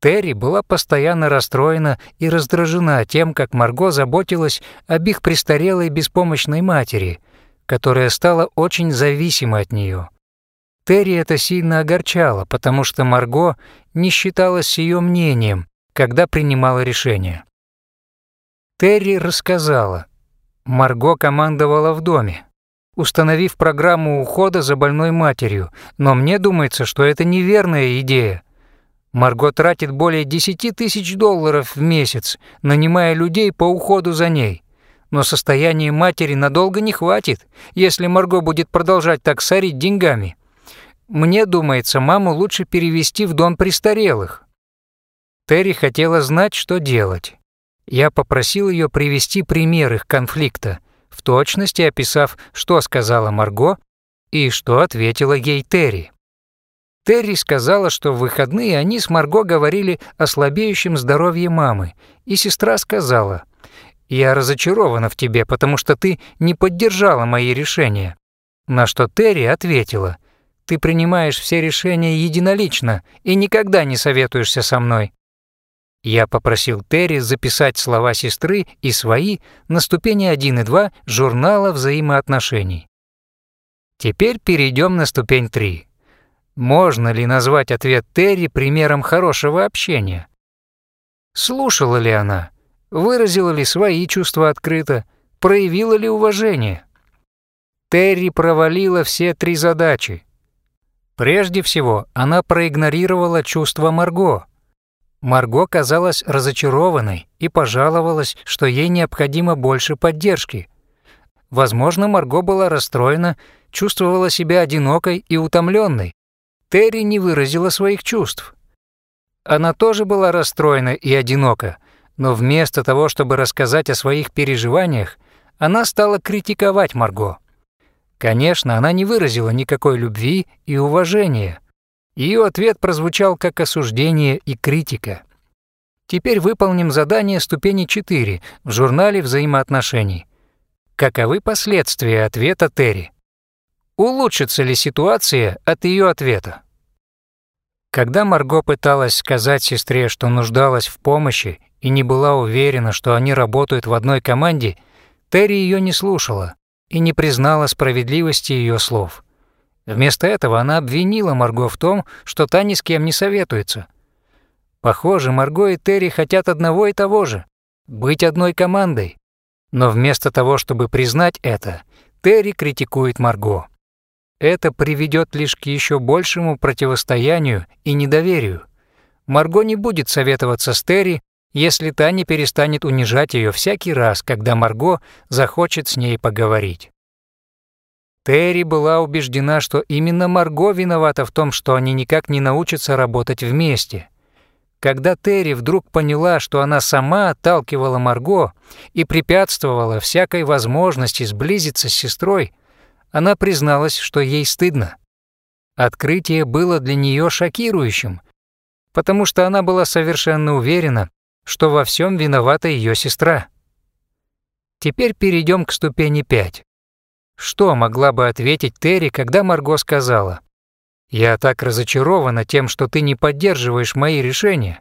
Терри была постоянно расстроена и раздражена тем, как Марго заботилась об их престарелой беспомощной матери, которая стала очень зависима от нее. Терри это сильно огорчало, потому что Марго не считалась ее мнением, когда принимала решение. Терри рассказала. Марго командовала в доме установив программу ухода за больной матерью, но мне думается, что это неверная идея. Марго тратит более 10 тысяч долларов в месяц, нанимая людей по уходу за ней. Но состояние матери надолго не хватит, если Марго будет продолжать так сорить деньгами. Мне думается, маму лучше перевести в дом престарелых. Терри хотела знать, что делать. Я попросил ее привести пример их конфликта – в точности описав, что сказала Марго и что ответила ей Терри. Терри сказала, что в выходные они с Марго говорили о слабеющем здоровье мамы, и сестра сказала, «Я разочарована в тебе, потому что ты не поддержала мои решения». На что Терри ответила, «Ты принимаешь все решения единолично и никогда не советуешься со мной. Я попросил Терри записать слова сестры и свои на ступени 1 и 2 журнала взаимоотношений. Теперь перейдем на ступень 3. Можно ли назвать ответ Терри примером хорошего общения? Слушала ли она? Выразила ли свои чувства открыто? Проявила ли уважение? Терри провалила все три задачи. Прежде всего, она проигнорировала чувства Марго – Марго казалась разочарованной и пожаловалась, что ей необходимо больше поддержки. Возможно, Марго была расстроена, чувствовала себя одинокой и утомленной. Терри не выразила своих чувств. Она тоже была расстроена и одинока, но вместо того, чтобы рассказать о своих переживаниях, она стала критиковать Марго. Конечно, она не выразила никакой любви и уважения. Ее ответ прозвучал как осуждение и критика. Теперь выполним задание ступени 4 в журнале взаимоотношений. Каковы последствия ответа Терри? Улучшится ли ситуация от ее ответа? Когда Марго пыталась сказать сестре, что нуждалась в помощи и не была уверена, что они работают в одной команде, Терри ее не слушала и не признала справедливости ее слов. Вместо этого она обвинила Марго в том, что та ни с кем не советуется. Похоже, Марго и Терри хотят одного и того же — быть одной командой. Но вместо того, чтобы признать это, Терри критикует Марго. Это приведет лишь к еще большему противостоянию и недоверию. Марго не будет советоваться с Терри, если та не перестанет унижать ее всякий раз, когда Марго захочет с ней поговорить. Терри была убеждена, что именно Марго виновата в том, что они никак не научатся работать вместе. Когда Терри вдруг поняла, что она сама отталкивала Марго и препятствовала всякой возможности сблизиться с сестрой, она призналась, что ей стыдно. Открытие было для нее шокирующим, потому что она была совершенно уверена, что во всем виновата ее сестра. Теперь перейдем к ступени 5. Что могла бы ответить Терри, когда Марго сказала, «Я так разочарована тем, что ты не поддерживаешь мои решения».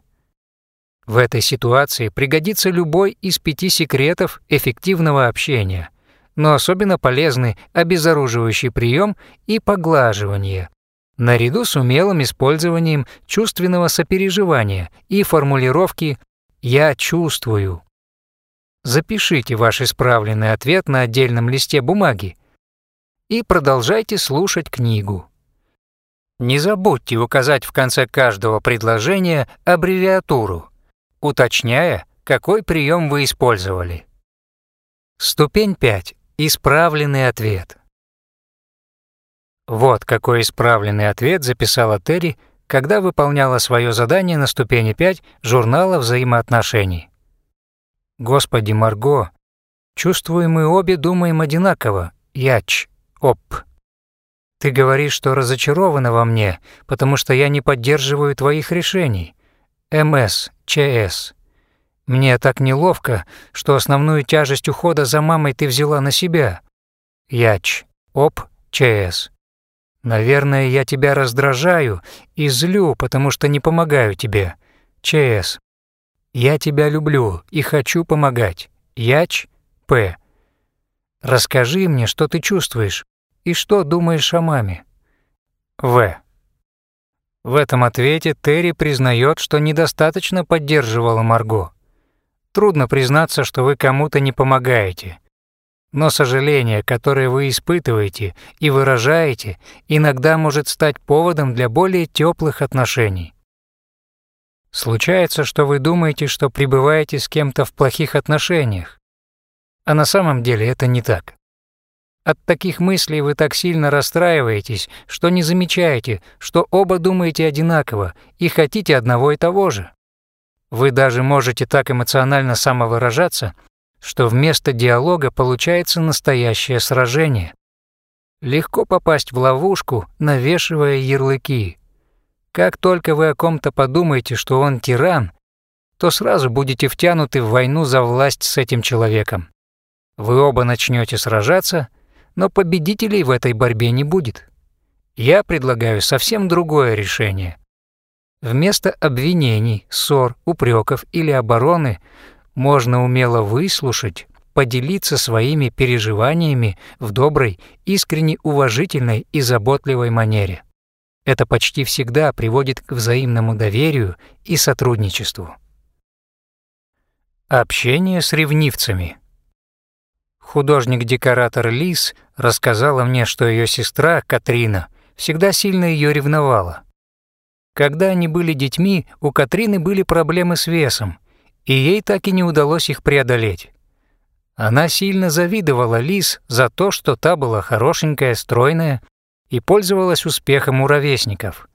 В этой ситуации пригодится любой из пяти секретов эффективного общения, но особенно полезны обезоруживающий прием и поглаживание, наряду с умелым использованием чувственного сопереживания и формулировки «Я чувствую». Запишите ваш исправленный ответ на отдельном листе бумаги и продолжайте слушать книгу. Не забудьте указать в конце каждого предложения аббревиатуру, уточняя, какой прием вы использовали. Ступень 5. Исправленный ответ. Вот какой исправленный ответ записала Терри, когда выполняла свое задание на ступени 5 журнала взаимоотношений. Господи, Марго, чувствую, мы обе думаем одинаково. Яч, оп. Ты говоришь, что разочарована во мне, потому что я не поддерживаю твоих решений. МС, ЧС. Мне так неловко, что основную тяжесть ухода за мамой ты взяла на себя. Яч, оп, ЧС. Наверное, я тебя раздражаю и злю, потому что не помогаю тебе. ЧС. Я тебя люблю и хочу помогать. Яч, П. Расскажи мне, что ты чувствуешь и что думаешь о маме. В. В этом ответе Терри признает, что недостаточно поддерживала Марго. Трудно признаться, что вы кому-то не помогаете. Но сожаление, которое вы испытываете и выражаете, иногда может стать поводом для более теплых отношений. Случается, что вы думаете, что пребываете с кем-то в плохих отношениях, а на самом деле это не так. От таких мыслей вы так сильно расстраиваетесь, что не замечаете, что оба думаете одинаково и хотите одного и того же. Вы даже можете так эмоционально самовыражаться, что вместо диалога получается настоящее сражение. Легко попасть в ловушку, навешивая ярлыки. Как только вы о ком-то подумаете, что он тиран, то сразу будете втянуты в войну за власть с этим человеком. Вы оба начнете сражаться, но победителей в этой борьбе не будет. Я предлагаю совсем другое решение. Вместо обвинений, ссор, упреков или обороны можно умело выслушать, поделиться своими переживаниями в доброй, искренне уважительной и заботливой манере. Это почти всегда приводит к взаимному доверию и сотрудничеству. Общение с ревнивцами. Художник-декоратор Лис рассказала мне, что ее сестра, Катрина, всегда сильно ее ревновала. Когда они были детьми, у Катрины были проблемы с весом, и ей так и не удалось их преодолеть. Она сильно завидовала Лис за то, что та была хорошенькая, стройная и пользовалась успехом у ровесников.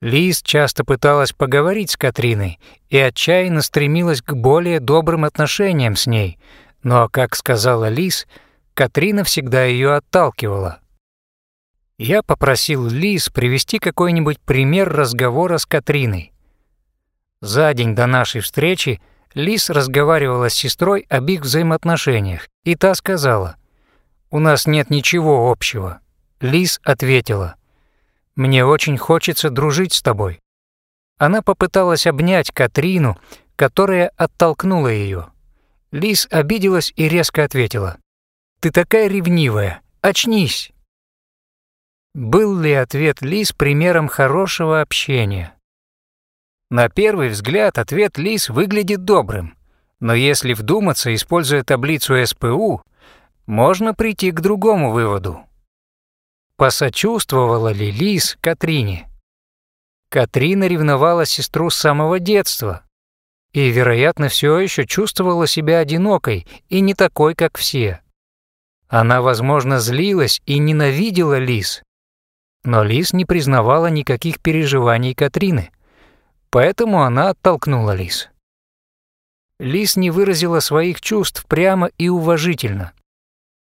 Лис часто пыталась поговорить с Катриной и отчаянно стремилась к более добрым отношениям с ней, но, как сказала Лис, Катрина всегда ее отталкивала. Я попросил Лис привести какой-нибудь пример разговора с Катриной. За день до нашей встречи Лис разговаривала с сестрой об их взаимоотношениях, и та сказала, «У нас нет ничего общего». Лис ответила, «Мне очень хочется дружить с тобой». Она попыталась обнять Катрину, которая оттолкнула ее. Лис обиделась и резко ответила, «Ты такая ревнивая, очнись!» Был ли ответ Лис примером хорошего общения? На первый взгляд ответ Лис выглядит добрым, но если вдуматься, используя таблицу СПУ, можно прийти к другому выводу. Посочувствовала ли Лис Катрине? Катрина ревновала сестру с самого детства и, вероятно, все еще чувствовала себя одинокой и не такой, как все. Она, возможно, злилась и ненавидела Лис, но Лис не признавала никаких переживаний Катрины, поэтому она оттолкнула Лис. Лис не выразила своих чувств прямо и уважительно.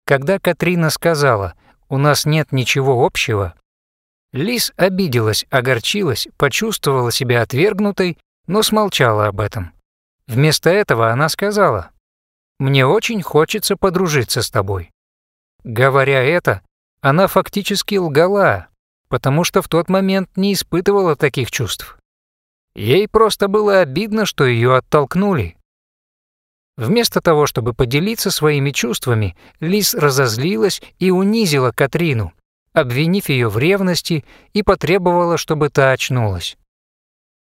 Когда Катрина сказала «у нас нет ничего общего», Лис обиделась, огорчилась, почувствовала себя отвергнутой, но смолчала об этом. Вместо этого она сказала «Мне очень хочется подружиться с тобой». Говоря это, она фактически лгала, потому что в тот момент не испытывала таких чувств. Ей просто было обидно, что ее оттолкнули. Вместо того, чтобы поделиться своими чувствами, Лис разозлилась и унизила Катрину, обвинив ее в ревности и потребовала, чтобы та очнулась.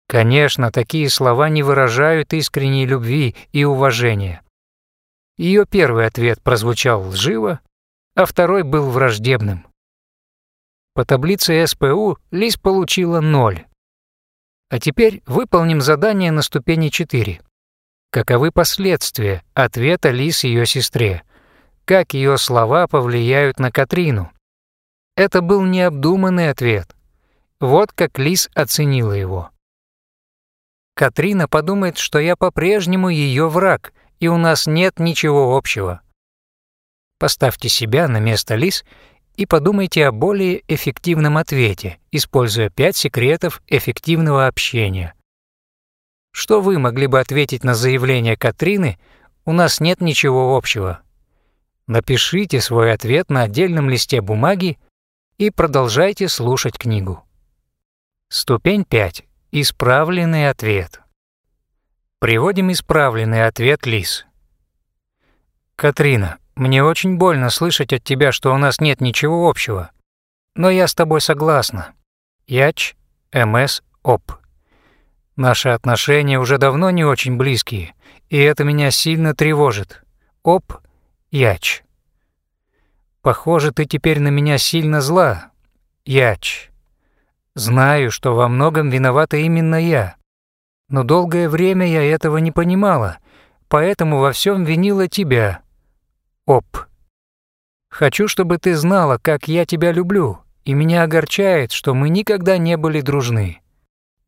Конечно, такие слова не выражают искренней любви и уважения. Ее первый ответ прозвучал лживо, а второй был враждебным. По таблице СПУ Лиз получила ноль. А теперь выполним задание на ступени 4. Каковы последствия ответа Лиз ее сестре? Как ее слова повлияют на Катрину? Это был необдуманный ответ. Вот как Лиз оценила его. Катрина подумает, что я по-прежнему ее враг, и у нас нет ничего общего. Поставьте себя на место Лис и подумайте о более эффективном ответе, используя пять секретов эффективного общения. Что вы могли бы ответить на заявление Катрины «У нас нет ничего общего»? Напишите свой ответ на отдельном листе бумаги и продолжайте слушать книгу. Ступень 5. Исправленный ответ. Приводим исправленный ответ Лис. Катрина, мне очень больно слышать от тебя, что у нас нет ничего общего. Но я с тобой согласна. Яч, МС, ОП. Наши отношения уже давно не очень близкие, и это меня сильно тревожит. Оп, Яч. Похоже, ты теперь на меня сильно зла. Яч. Знаю, что во многом виновата именно я. Но долгое время я этого не понимала, поэтому во всем винила тебя. Оп. Хочу, чтобы ты знала, как я тебя люблю, и меня огорчает, что мы никогда не были дружны.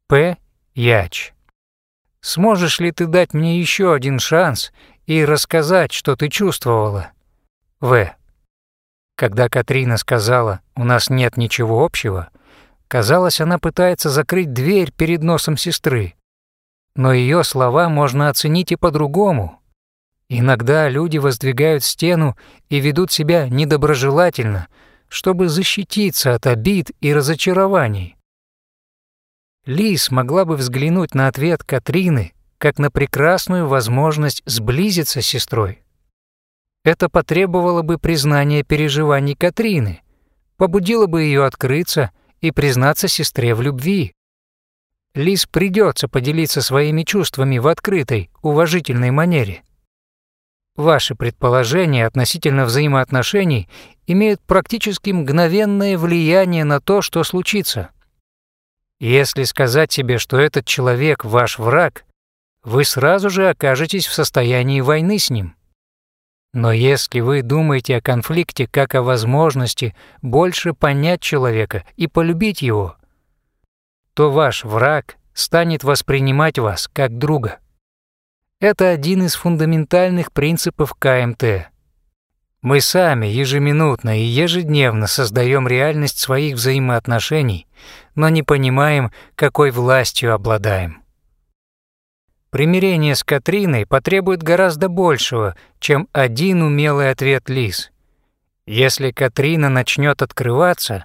П. Яч. Сможешь ли ты дать мне еще один шанс и рассказать, что ты чувствовала? В. Когда Катрина сказала «у нас нет ничего общего», Казалось, она пытается закрыть дверь перед носом сестры. Но ее слова можно оценить и по-другому. Иногда люди воздвигают стену и ведут себя недоброжелательно, чтобы защититься от обид и разочарований. Лис могла бы взглянуть на ответ Катрины как на прекрасную возможность сблизиться с сестрой. Это потребовало бы признания переживаний Катрины, побудило бы ее открыться и признаться сестре в любви. Лис придется поделиться своими чувствами в открытой, уважительной манере. Ваши предположения относительно взаимоотношений имеют практически мгновенное влияние на то, что случится. Если сказать себе, что этот человек ваш враг, вы сразу же окажетесь в состоянии войны с ним. Но если вы думаете о конфликте как о возможности больше понять человека и полюбить его, то ваш враг станет воспринимать вас как друга. Это один из фундаментальных принципов КМТ. Мы сами ежеминутно и ежедневно создаем реальность своих взаимоотношений, но не понимаем, какой властью обладаем. Примирение с Катриной потребует гораздо большего, чем один умелый ответ Лиз. Если Катрина начнет открываться,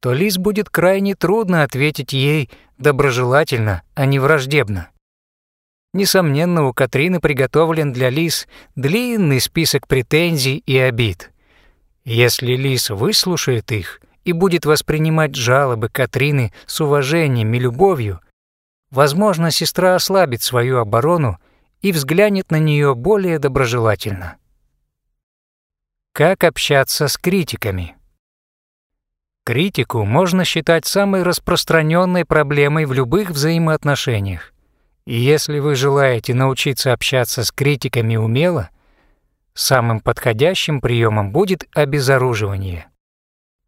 то Лиз будет крайне трудно ответить ей доброжелательно, а не враждебно. Несомненно, у Катрины приготовлен для Лиз длинный список претензий и обид. Если Лиз выслушает их и будет воспринимать жалобы Катрины с уважением и любовью – Возможно, сестра ослабит свою оборону и взглянет на нее более доброжелательно. Как общаться с критиками? Критику можно считать самой распространенной проблемой в любых взаимоотношениях. Если вы желаете научиться общаться с критиками умело, самым подходящим приемом будет обезоруживание.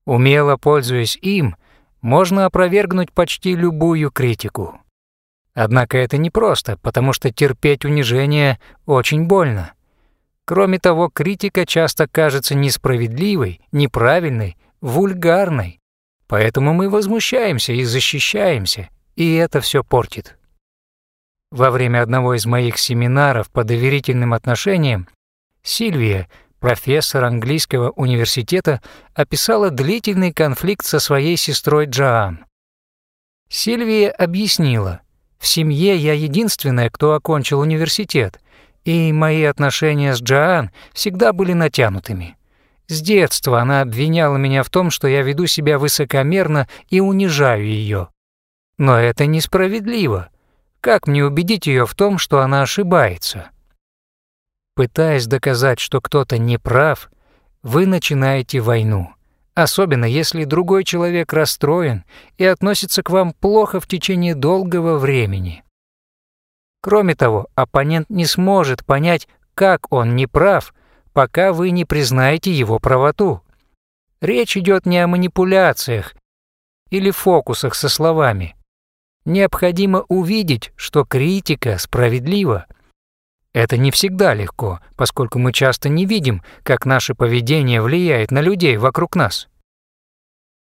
Умело пользуясь им, можно опровергнуть почти любую критику. Однако это непросто, потому что терпеть унижение очень больно. Кроме того, критика часто кажется несправедливой, неправильной, вульгарной. Поэтому мы возмущаемся и защищаемся, и это все портит. Во время одного из моих семинаров по доверительным отношениям Сильвия, профессор английского университета, описала длительный конфликт со своей сестрой Джоан. Сильвия объяснила – в семье я единственная, кто окончил университет, и мои отношения с Джоан всегда были натянутыми. С детства она обвиняла меня в том, что я веду себя высокомерно и унижаю ее. Но это несправедливо. Как мне убедить ее в том, что она ошибается? Пытаясь доказать, что кто-то не прав, вы начинаете войну. Особенно если другой человек расстроен и относится к вам плохо в течение долгого времени. Кроме того, оппонент не сможет понять, как он не прав, пока вы не признаете его правоту. Речь идет не о манипуляциях или фокусах со словами. Необходимо увидеть, что критика справедлива. Это не всегда легко, поскольку мы часто не видим, как наше поведение влияет на людей вокруг нас.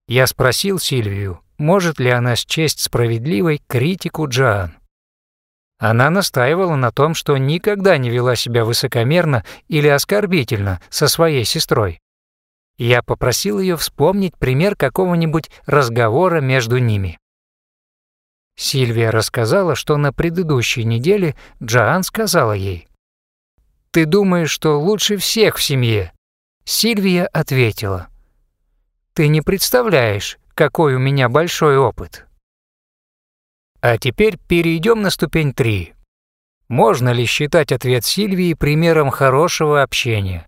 Я спросил Сильвию, может ли она счесть справедливой критику Джоан. Она настаивала на том, что никогда не вела себя высокомерно или оскорбительно со своей сестрой. Я попросил ее вспомнить пример какого-нибудь разговора между ними. Сильвия рассказала, что на предыдущей неделе Джоан сказала ей, «Ты думаешь, что лучше всех в семье?» Сильвия ответила, «Ты не представляешь, какой у меня большой опыт». А теперь перейдем на ступень 3. Можно ли считать ответ Сильвии примером хорошего общения?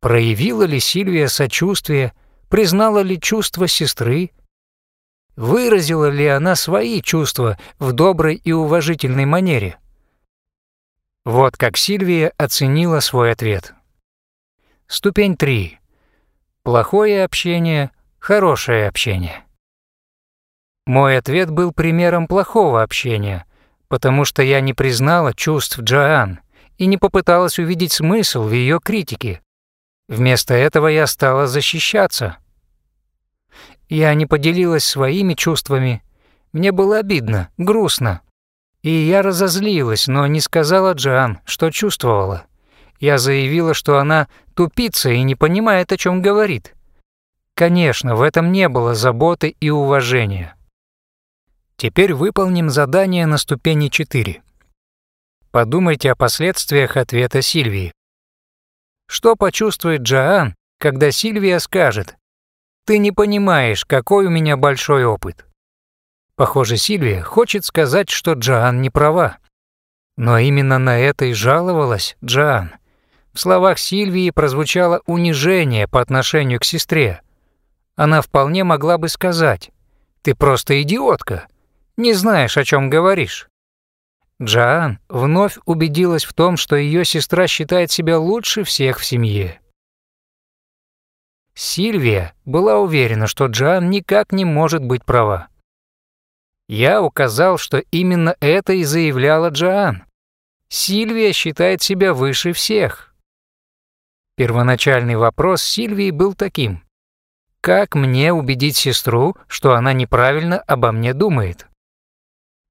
Проявила ли Сильвия сочувствие, признала ли чувства сестры, Выразила ли она свои чувства в доброй и уважительной манере? Вот как Сильвия оценила свой ответ. Ступень 3. Плохое общение, хорошее общение. Мой ответ был примером плохого общения, потому что я не признала чувств Джоан и не попыталась увидеть смысл в ее критике. Вместо этого я стала защищаться – я не поделилась своими чувствами. Мне было обидно, грустно. И я разозлилась, но не сказала Джан, что чувствовала. Я заявила, что она тупица и не понимает, о чем говорит. Конечно, в этом не было заботы и уважения. Теперь выполним задание на ступени 4. Подумайте о последствиях ответа Сильвии. Что почувствует Джоан, когда Сильвия скажет ты не понимаешь, какой у меня большой опыт. Похоже, Сильвия хочет сказать, что Джоан не права. Но именно на это и жаловалась Джоан. В словах Сильвии прозвучало унижение по отношению к сестре. Она вполне могла бы сказать, «Ты просто идиотка, не знаешь, о чем говоришь». Джоан вновь убедилась в том, что ее сестра считает себя лучше всех в семье. Сильвия была уверена, что Джан никак не может быть права. Я указал, что именно это и заявляла Джоан. Сильвия считает себя выше всех. Первоначальный вопрос Сильвии был таким. Как мне убедить сестру, что она неправильно обо мне думает?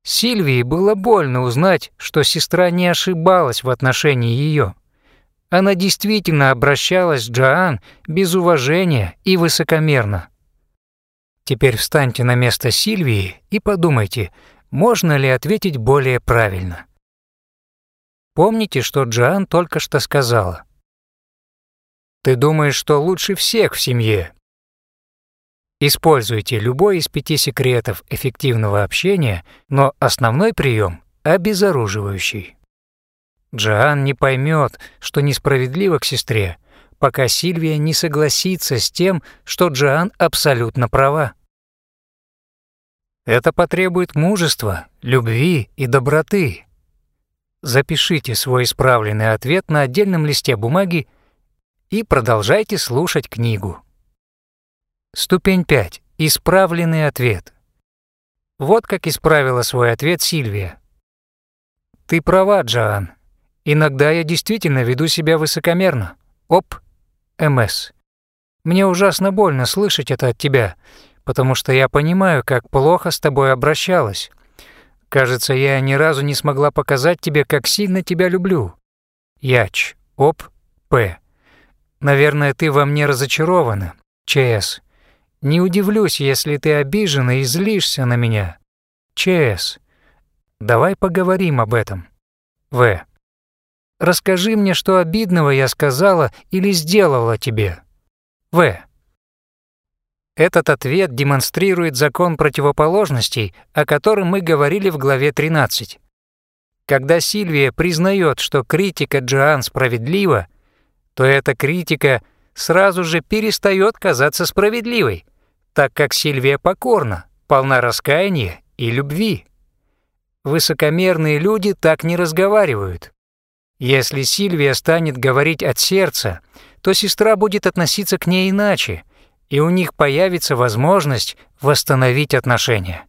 Сильвии было больно узнать, что сестра не ошибалась в отношении ее. Она действительно обращалась с Джоан без уважения и высокомерно. Теперь встаньте на место Сильвии и подумайте, можно ли ответить более правильно. Помните, что Джоан только что сказала? «Ты думаешь, что лучше всех в семье?» Используйте любой из пяти секретов эффективного общения, но основной прием – обезоруживающий. Джоан не поймет, что несправедливо к сестре, пока Сильвия не согласится с тем, что Джоан абсолютно права. Это потребует мужества, любви и доброты. Запишите свой исправленный ответ на отдельном листе бумаги и продолжайте слушать книгу. Ступень 5. Исправленный ответ. Вот как исправила свой ответ Сильвия. Ты права, Джоан. Иногда я действительно веду себя высокомерно. Оп, МС. Мне ужасно больно слышать это от тебя, потому что я понимаю, как плохо с тобой обращалась. Кажется, я ни разу не смогла показать тебе, как сильно тебя люблю. Яч. Оп, П. Наверное, ты во мне разочарована. ЧС. Не удивлюсь, если ты обижена и злишься на меня. ЧС. Давай поговорим об этом. В. Расскажи мне, что обидного я сказала или сделала тебе. В. Этот ответ демонстрирует закон противоположностей, о котором мы говорили в главе 13. Когда Сильвия признает, что критика Джоан справедлива, то эта критика сразу же перестает казаться справедливой, так как Сильвия покорна, полна раскаяния и любви. Высокомерные люди так не разговаривают. Если Сильвия станет говорить от сердца, то сестра будет относиться к ней иначе, и у них появится возможность восстановить отношения.